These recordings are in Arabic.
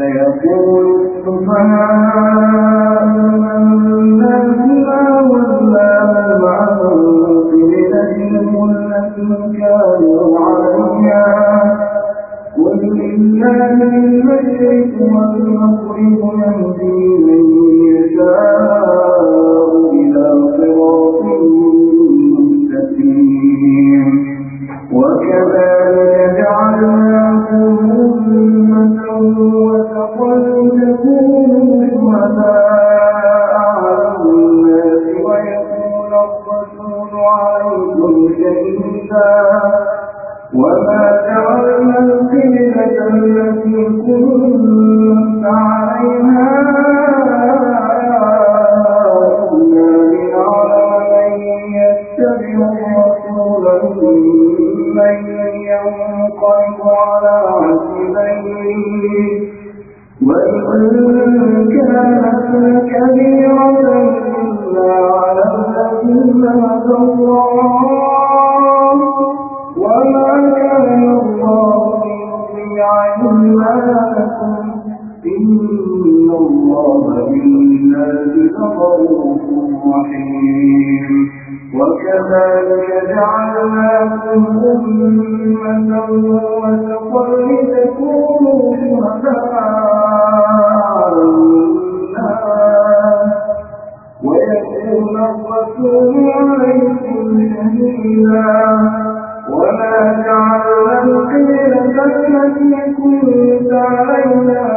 سيقول السفهاء الناس ما ولاهم عن قبلتهم التي كانوا عليها. قل لله المشرق والمغرب يهدي من يشاء إلى صراط مستقيم. وكذلك الرسول عليكم شهيدا وما جعلنا القبلة التي كنت عليها من يتبع على وإن كانت على الذين هدى الله. وما كان الله ليضيع إيمانكم إن الله بالناس لرؤوف رحيم وكذلك جعلناكم أمة وسطا لتكونوا شهداء. الرسول عليكم شهيدا وما جعلنا القبلة التي كنت عليها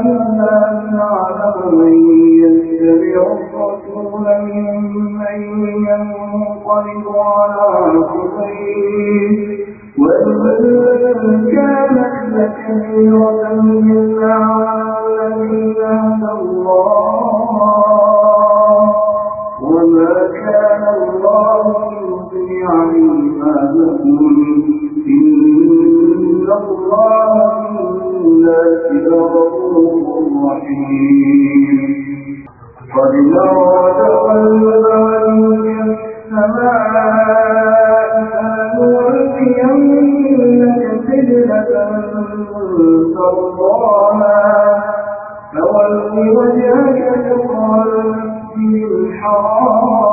إلا لنعلم من يتبع الرسول ممن ينقلب على عقبيه وإن كانت لكبيرة إلا على الذين هدى الله. إيمانكم إن الله بالناس لرؤوف رحيم قد نرى تقلب وجهك السماء فلنولينك قبلة ترضاها فول وجهك شطر المسجد الحرام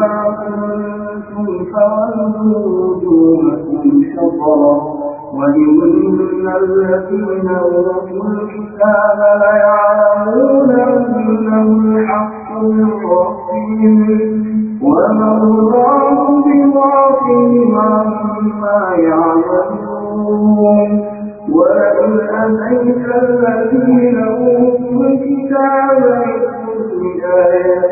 ما كنتم فولوا وجوهكم شطره وإن الذين أوتوا الكتاب ليعلمون أنه الحق من ربهم وما الله بغافل عما يعملون. ولئن أتيت الذين أوتوا الكتاب بكل آية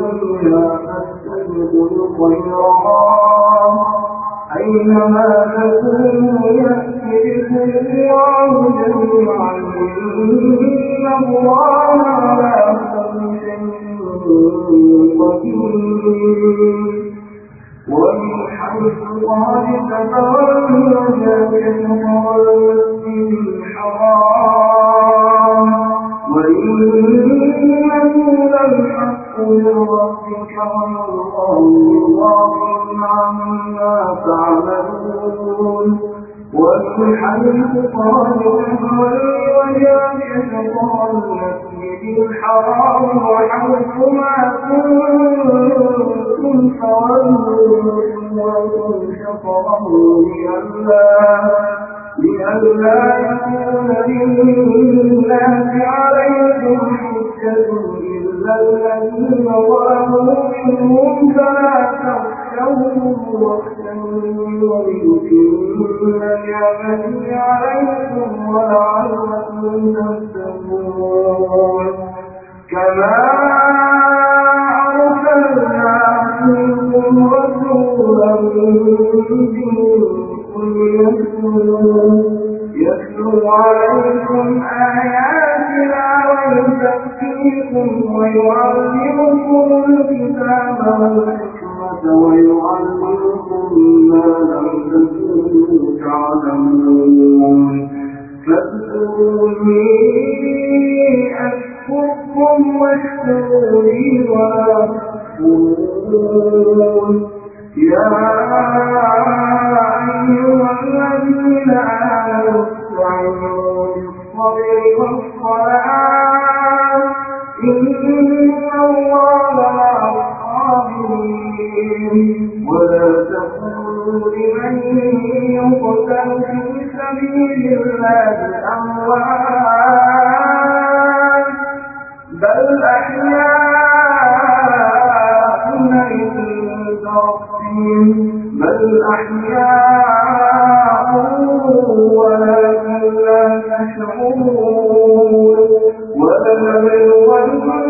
الدنيا فاستبقوا الخيرات أينما تكونوا يأتي بكم الله جميعا إن الله على كل شيء قدير ومن حيث خرجت فولي وجهك شطر المسجد الحرام. وإنه للحق من ربك والله غافل عما تعملون ومن حيث فولي وجهك شطر المسجد الحرام وحيث ما كنتم فولوا وجوهكم شطره لئلا لئلا يكون للناس عليكم حجة إلا الذين ظلموا منهم فلا تخشوهم واخشوني وليتم نعمتي عليكم ولعلكم تتقون. كما أرسلنا فيكم رسولا منكم يتلو عليكم آياتنا ويزكيكم ويعلمكم الكتاب والحكمة Dios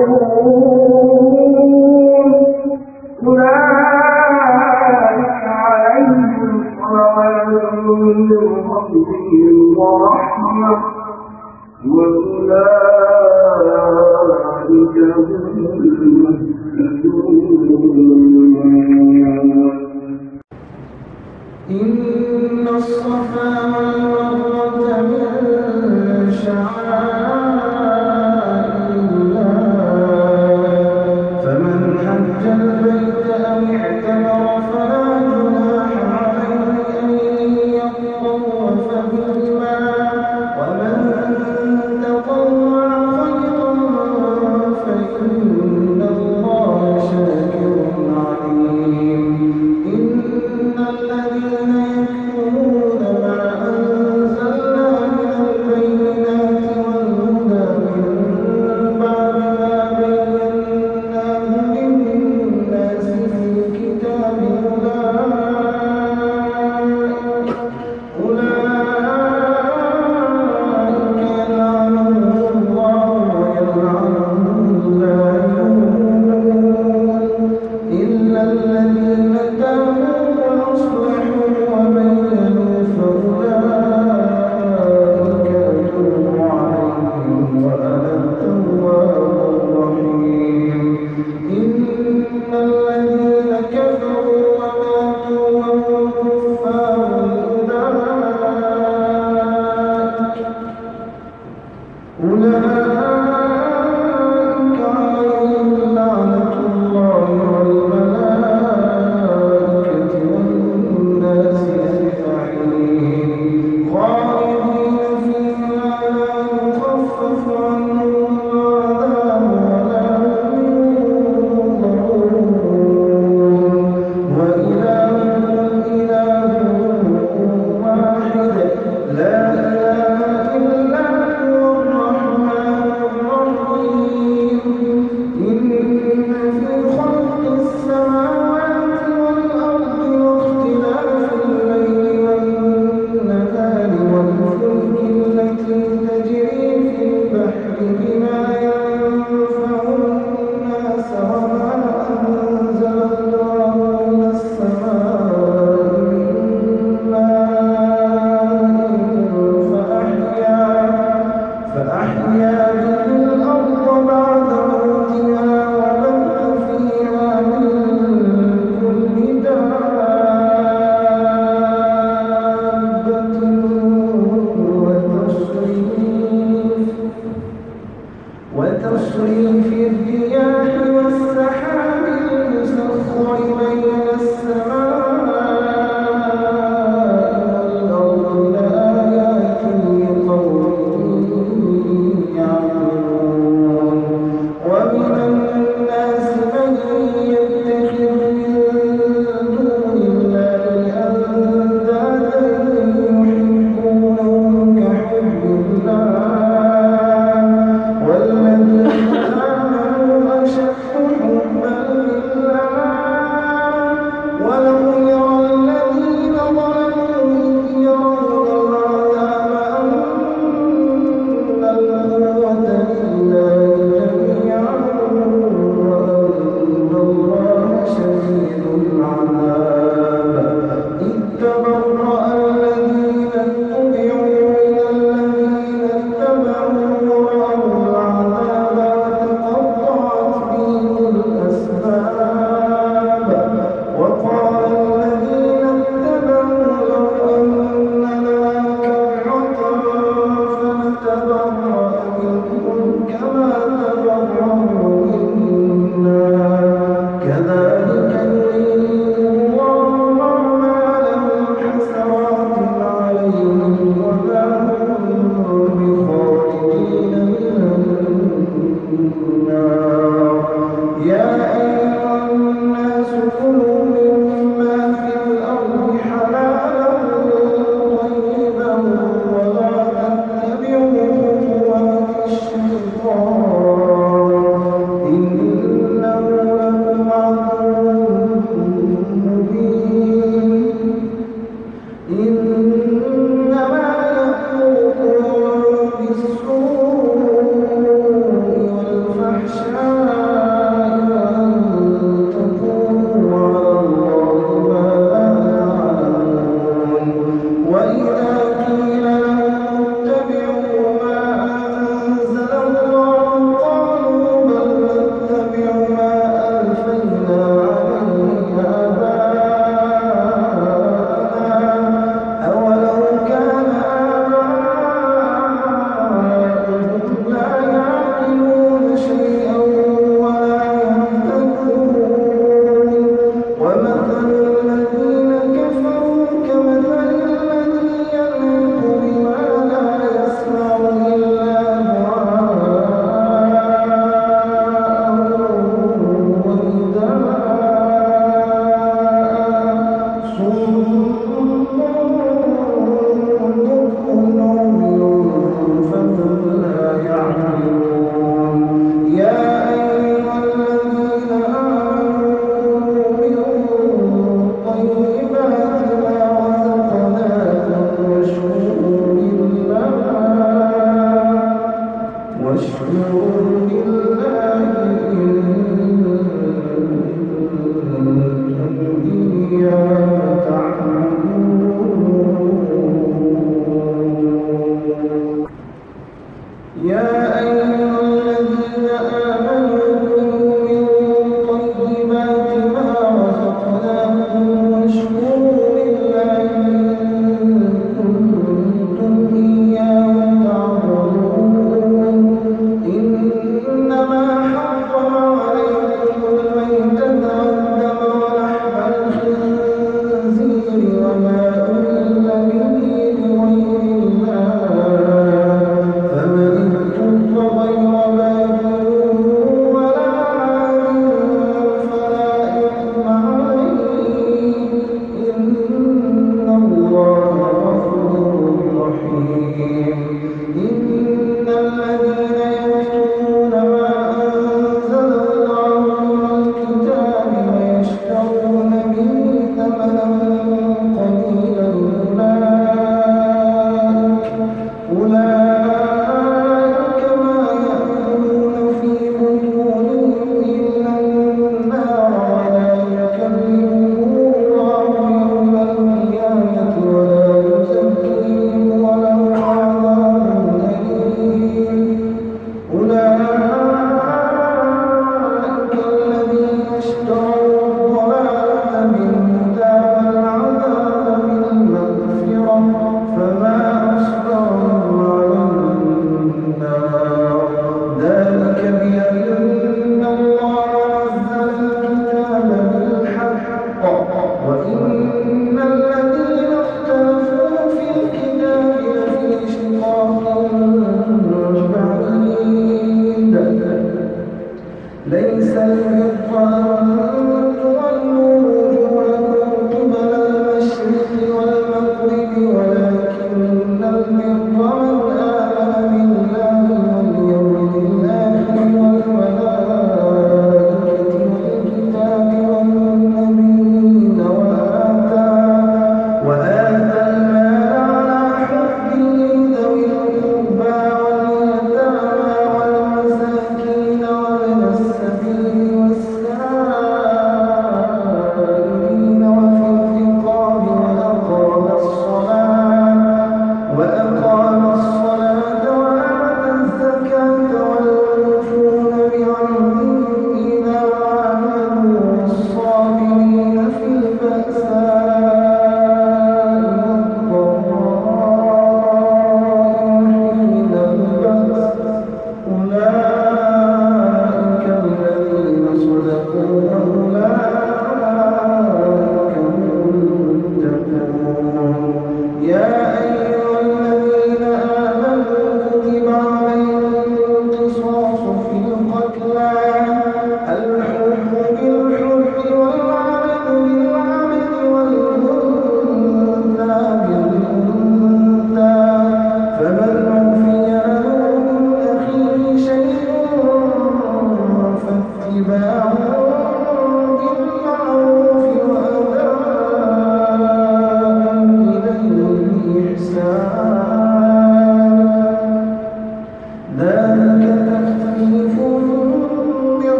ಹೇಳಿದ್ರೆ